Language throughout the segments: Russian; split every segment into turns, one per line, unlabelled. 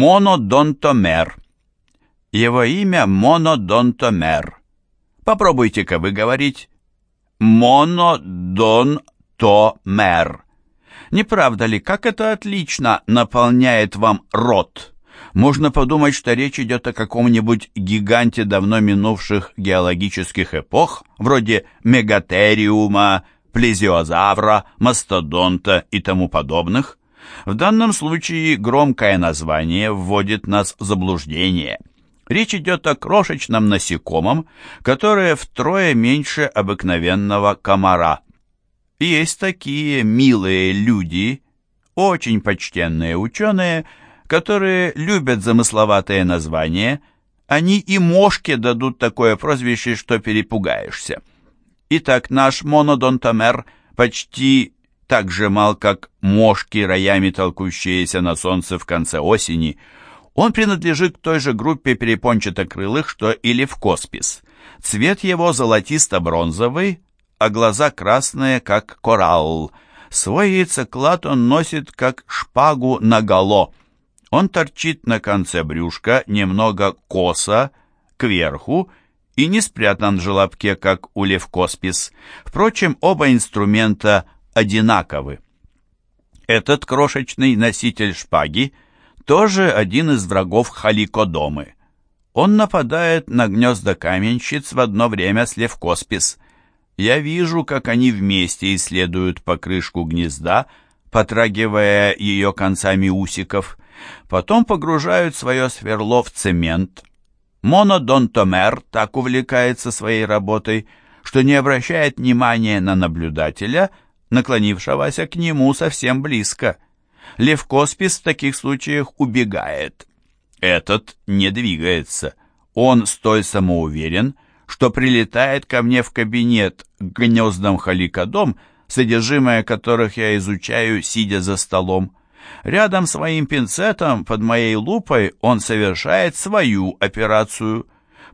Монодонтомер. Его имя Монодонтомер. Попробуйте-ка выговорить Монодонтомер. Не правда ли, как это отлично наполняет вам рот? Можно подумать, что речь идет о каком-нибудь гиганте давно минувших геологических эпох, вроде мегатериума, плезиозавра, мастодонта и тому подобных. В данном случае громкое название вводит нас в заблуждение. Речь идет о крошечном насекомом, которое втрое меньше обыкновенного комара. Есть такие милые люди, очень почтенные ученые, которые любят замысловатые названия, они и мошке дадут такое прозвище, что перепугаешься. Итак, наш монодонтомер почти так же мал, как мошки, роями толкущиеся на солнце в конце осени. Он принадлежит к той же группе перепончатокрылых, что и левкоспис. Цвет его золотисто-бронзовый, а глаза красные, как коралл. Свой яйцеклад он носит, как шпагу наголо. Он торчит на конце брюшка немного косо, кверху, и не спрятан в желобке, как у левкоспис. Впрочем, оба инструмента – одинаковы. Этот крошечный носитель шпаги тоже один из врагов халикодомы. Он нападает на гнезда каменщиц в одно время с левкоспис. Я вижу, как они вместе исследуют покрышку гнезда, потрагивая ее концами усиков, потом погружают свое сверло в цемент. Монодонтомер так увлекается своей работой, что не обращает внимания на наблюдателя – наклонившегося к нему совсем близко. Левкоспис в таких случаях убегает. Этот не двигается. Он столь самоуверен, что прилетает ко мне в кабинет к гнездам халикодом, содержимое которых я изучаю, сидя за столом. Рядом своим пинцетом под моей лупой он совершает свою операцию.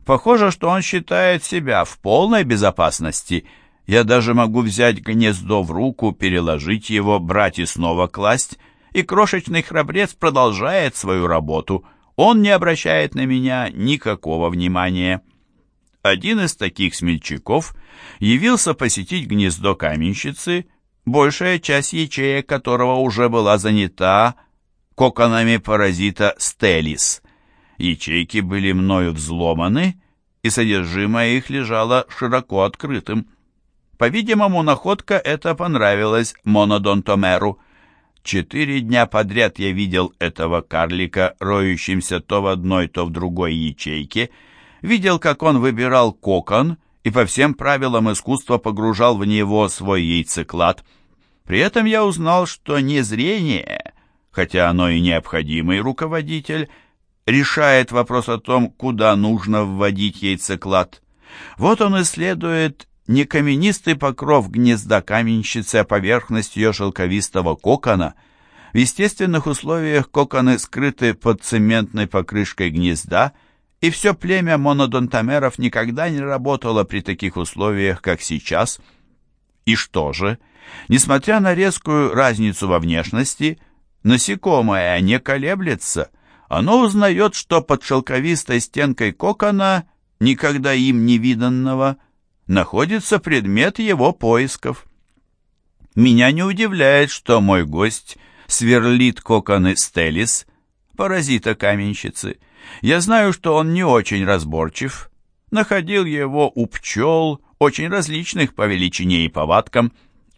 Похоже, что он считает себя в полной безопасности – я даже могу взять гнездо в руку, переложить его, брать и снова класть, и крошечный храбрец продолжает свою работу. Он не обращает на меня никакого внимания. Один из таких смельчаков явился посетить гнездо каменщицы, большая часть ячеек которого уже была занята коконами паразита стелис. Ячейки были мною взломаны, и содержимое их лежало широко открытым. По-видимому, находка эта понравилась Монодонтомеру. Четыре дня подряд я видел этого карлика, роющимся то в одной, то в другой ячейке, видел, как он выбирал кокон и по всем правилам искусства погружал в него свой яйцеклад. При этом я узнал, что не зрение, хотя оно и необходимый руководитель, решает вопрос о том, куда нужно вводить яйцеклад. Вот он исследует не каменистый покров гнезда каменщицы, а поверхность ее шелковистого кокона. В естественных условиях коконы скрыты под цементной покрышкой гнезда, и все племя монодонтомеров никогда не работало при таких условиях, как сейчас. И что же? Несмотря на резкую разницу во внешности, насекомое не колеблется. Оно узнает, что под шелковистой стенкой кокона, никогда им не виданного, находится предмет его поисков. Меня не удивляет, что мой гость сверлит коконы стелис, паразита каменщицы. Я знаю, что он не очень разборчив. Находил его у пчел, очень различных по величине и повадкам.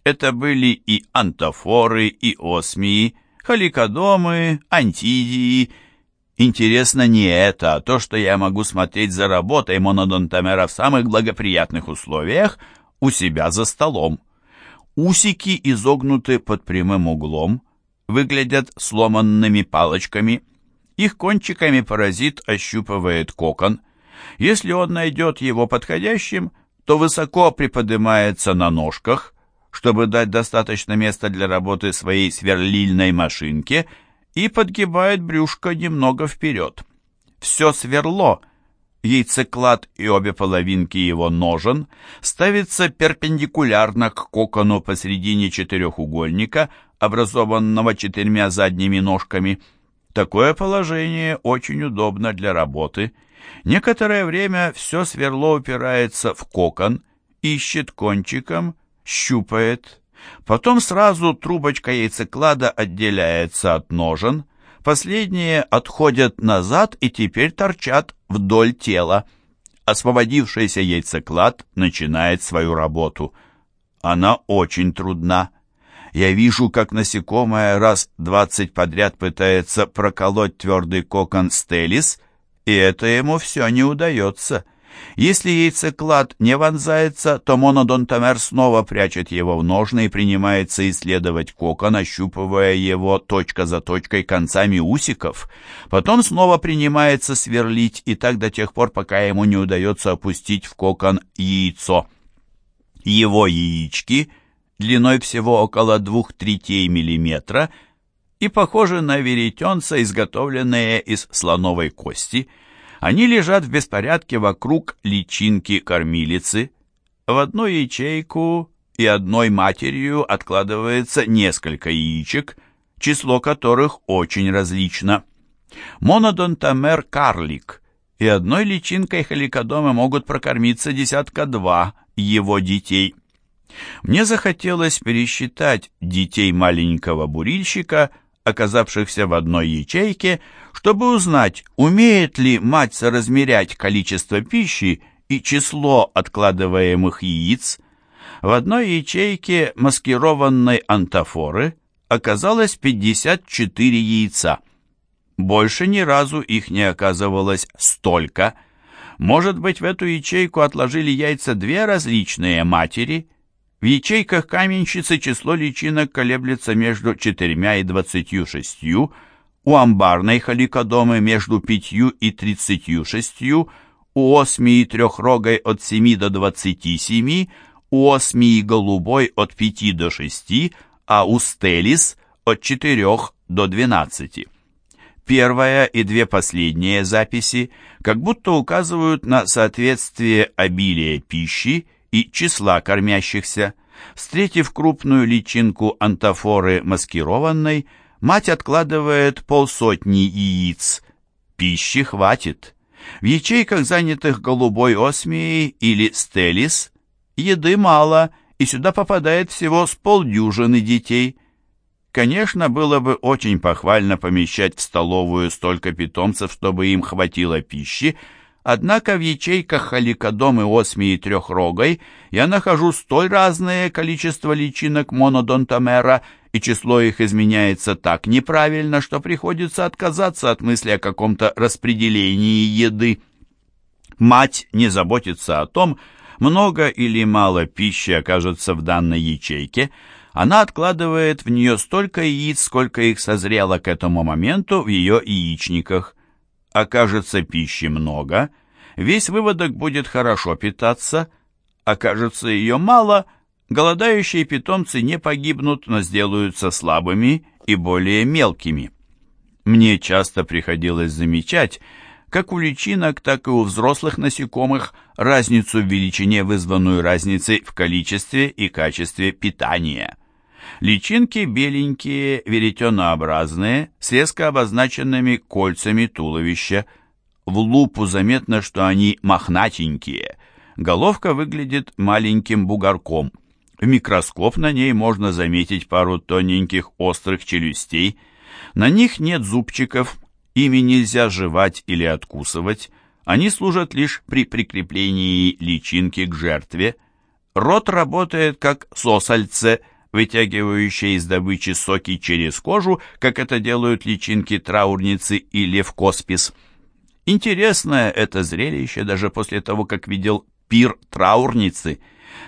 Это были и антофоры, и осмии, халикодомы, антидии, Интересно не это, а то, что я могу смотреть за работой монодонтомера в самых благоприятных условиях у себя за столом. Усики изогнуты под прямым углом, выглядят сломанными палочками. Их кончиками паразит ощупывает кокон. Если он найдет его подходящим, то высоко приподнимается на ножках, чтобы дать достаточно места для работы своей сверлильной машинке – и подгибает брюшко немного вперед. Все сверло, яйцеклад и обе половинки его ножен ставится перпендикулярно к кокону посредине четырехугольника, образованного четырьмя задними ножками. Такое положение очень удобно для работы. Некоторое время все сверло упирается в кокон, ищет кончиком, щупает. Потом сразу трубочка яйцеклада отделяется от ножен, последние отходят назад и теперь торчат вдоль тела. Освободившийся яйцеклад начинает свою работу. Она очень трудна. Я вижу, как насекомое раз двадцать подряд пытается проколоть твердый кокон стелис, и это ему все не удается. Если яйцеклад не вонзается, то монодонтомер снова прячет его в ножны и принимается исследовать кокон, ощупывая его точка за точкой концами усиков. Потом снова принимается сверлить, и так до тех пор, пока ему не удается опустить в кокон яйцо. Его яички длиной всего около двух третей миллиметра и похожи на веретенца, изготовленные из слоновой кости. Они лежат в беспорядке вокруг личинки кормилицы. В одну ячейку и одной матерью откладывается несколько яичек, число которых очень различно. Монодонтомер карлик, и одной личинкой халикодома могут прокормиться десятка-два его детей. Мне захотелось пересчитать детей маленького бурильщика, оказавшихся в одной ячейке, чтобы узнать, умеет ли мать соразмерять количество пищи и число откладываемых яиц. В одной ячейке маскированной антофоры оказалось 54 яйца. Больше ни разу их не оказывалось столько. Может быть, в эту ячейку отложили яйца две различные матери – в ячейках каменщицы число личинок колеблется между 4 и 26, у амбарной халикодомы между 5 и 36, у осмии трехрогой от 7 до 27, у осмии голубой от 5 до 6, а у стелис от 4 до 12. Первая и две последние записи как будто указывают на соответствие обилия пищи и числа кормящихся. Встретив крупную личинку антофоры маскированной, мать откладывает полсотни яиц. Пищи хватит. В ячейках, занятых голубой осмией или стелис, еды мало, и сюда попадает всего с полдюжины детей. Конечно, было бы очень похвально помещать в столовую столько питомцев, чтобы им хватило пищи, Однако в ячейках халикодом и осмии трехрогой я нахожу столь разное количество личинок монодонтомера, и число их изменяется так неправильно, что приходится отказаться от мысли о каком-то распределении еды. Мать не заботится о том, много или мало пищи окажется в данной ячейке, она откладывает в нее столько яиц, сколько их созрело к этому моменту в ее яичниках окажется пищи много, весь выводок будет хорошо питаться, окажется ее мало, голодающие питомцы не погибнут, но сделаются слабыми и более мелкими. Мне часто приходилось замечать, как у личинок, так и у взрослых насекомых разницу в величине, вызванную разницей в количестве и качестве питания. Личинки беленькие, веретенообразные, с резко обозначенными кольцами туловища. В лупу заметно, что они мохнатенькие. Головка выглядит маленьким бугорком. В микроскоп на ней можно заметить пару тоненьких острых челюстей. На них нет зубчиков, ими нельзя жевать или откусывать. Они служат лишь при прикреплении личинки к жертве. Рот работает как сосальце – вытягивающие из добычи соки через кожу, как это делают личинки траурницы и левкоспис. Интересное это зрелище даже после того, как видел пир траурницы.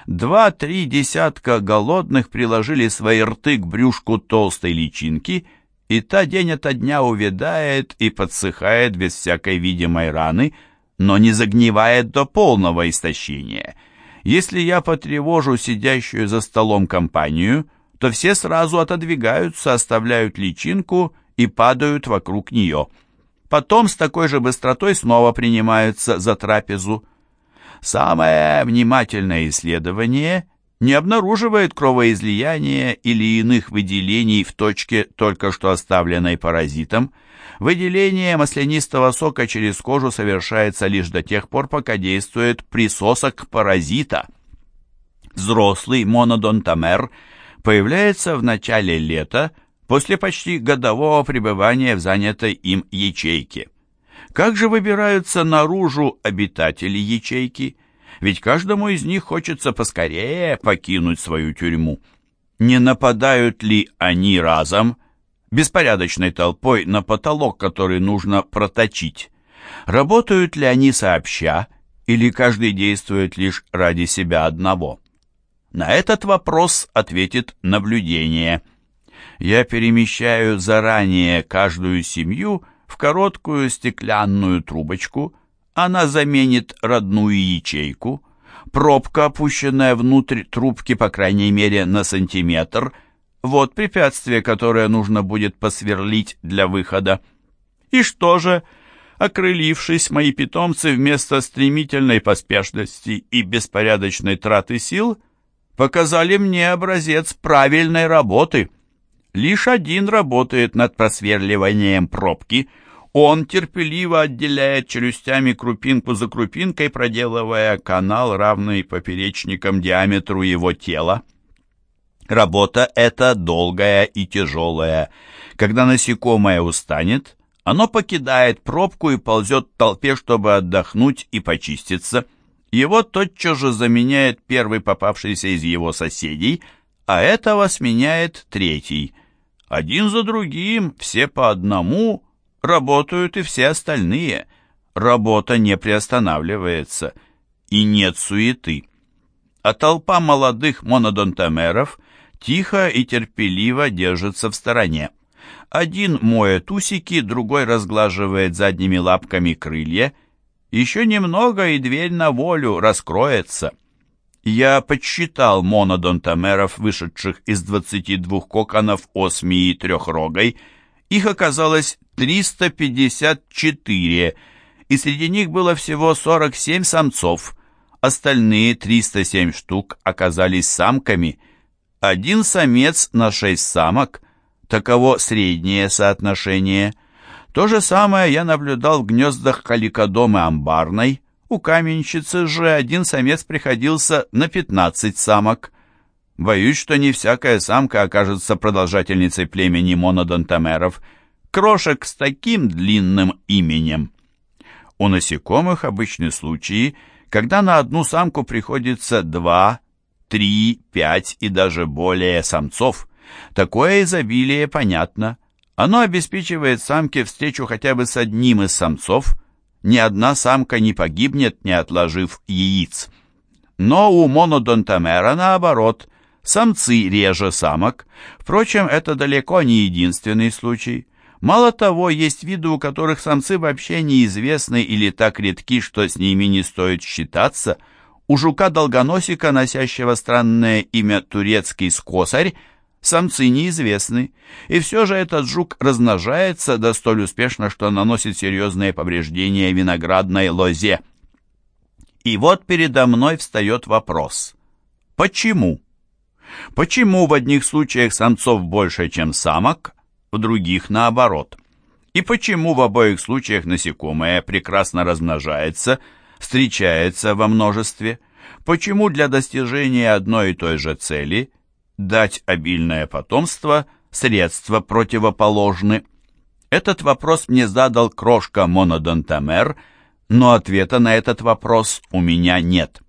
Два-три десятка голодных приложили свои рты к брюшку толстой личинки, и та день ото дня увядает и подсыхает без всякой видимой раны, но не загнивает до полного истощения — если я потревожу сидящую за столом компанию, то все сразу отодвигаются, оставляют личинку и падают вокруг нее. Потом с такой же быстротой снова принимаются за трапезу. Самое внимательное исследование не обнаруживает кровоизлияния или иных выделений в точке, только что оставленной паразитом. Выделение маслянистого сока через кожу совершается лишь до тех пор, пока действует присосок паразита. Взрослый монодонтомер появляется в начале лета после почти годового пребывания в занятой им ячейке. Как же выбираются наружу обитатели ячейки? Ведь каждому из них хочется поскорее покинуть свою тюрьму. Не нападают ли они разом, беспорядочной толпой, на потолок, который нужно проточить? Работают ли они сообща, или каждый действует лишь ради себя одного? На этот вопрос ответит наблюдение. Я перемещаю заранее каждую семью в короткую стеклянную трубочку, она заменит родную ячейку, пробка, опущенная внутрь трубки, по крайней мере, на сантиметр, вот препятствие, которое нужно будет посверлить для выхода. И что же, окрылившись, мои питомцы вместо стремительной поспешности и беспорядочной траты сил показали мне образец правильной работы. Лишь один работает над просверливанием пробки — он терпеливо отделяет челюстями крупинку за крупинкой, проделывая канал, равный поперечникам диаметру его тела. Работа эта долгая и тяжелая. Когда насекомое устанет, оно покидает пробку и ползет в толпе, чтобы отдохнуть и почиститься. Его тотчас же заменяет первый попавшийся из его соседей, а этого сменяет третий. Один за другим, все по одному, работают и все остальные. Работа не приостанавливается, и нет суеты. А толпа молодых монодонтомеров тихо и терпеливо держится в стороне. Один моет усики, другой разглаживает задними лапками крылья. Еще немного, и дверь на волю раскроется. Я подсчитал монодонтомеров, вышедших из 22 коконов осми и трехрогой. Их оказалось 354, и среди них было всего 47 самцов. Остальные 307 штук оказались самками. Один самец на 6 самок. Таково среднее соотношение. То же самое я наблюдал в гнездах каликодомы амбарной. У каменщицы же один самец приходился на 15 самок. Боюсь, что не всякая самка окажется продолжательницей племени монодонтомеров – крошек с таким длинным именем. У насекомых обычны случаи, когда на одну самку приходится два, три, пять и даже более самцов. Такое изобилие понятно. Оно обеспечивает самке встречу хотя бы с одним из самцов. Ни одна самка не погибнет, не отложив яиц. Но у монодонтомера наоборот, самцы реже самок. Впрочем, это далеко не единственный случай. Мало того, есть виды, у которых самцы вообще неизвестны или так редки, что с ними не стоит считаться. У жука-долгоносика, носящего странное имя турецкий скосарь, самцы неизвестны, и все же этот жук размножается да столь успешно, что наносит серьезные повреждения виноградной лозе. И вот передо мной встает вопрос. Почему? Почему в одних случаях самцов больше, чем самок, в других наоборот. И почему в обоих случаях насекомое прекрасно размножается, встречается во множестве? Почему для достижения одной и той же цели дать обильное потомство средства противоположны? Этот вопрос мне задал крошка монодонтомер, но ответа на этот вопрос у меня нет.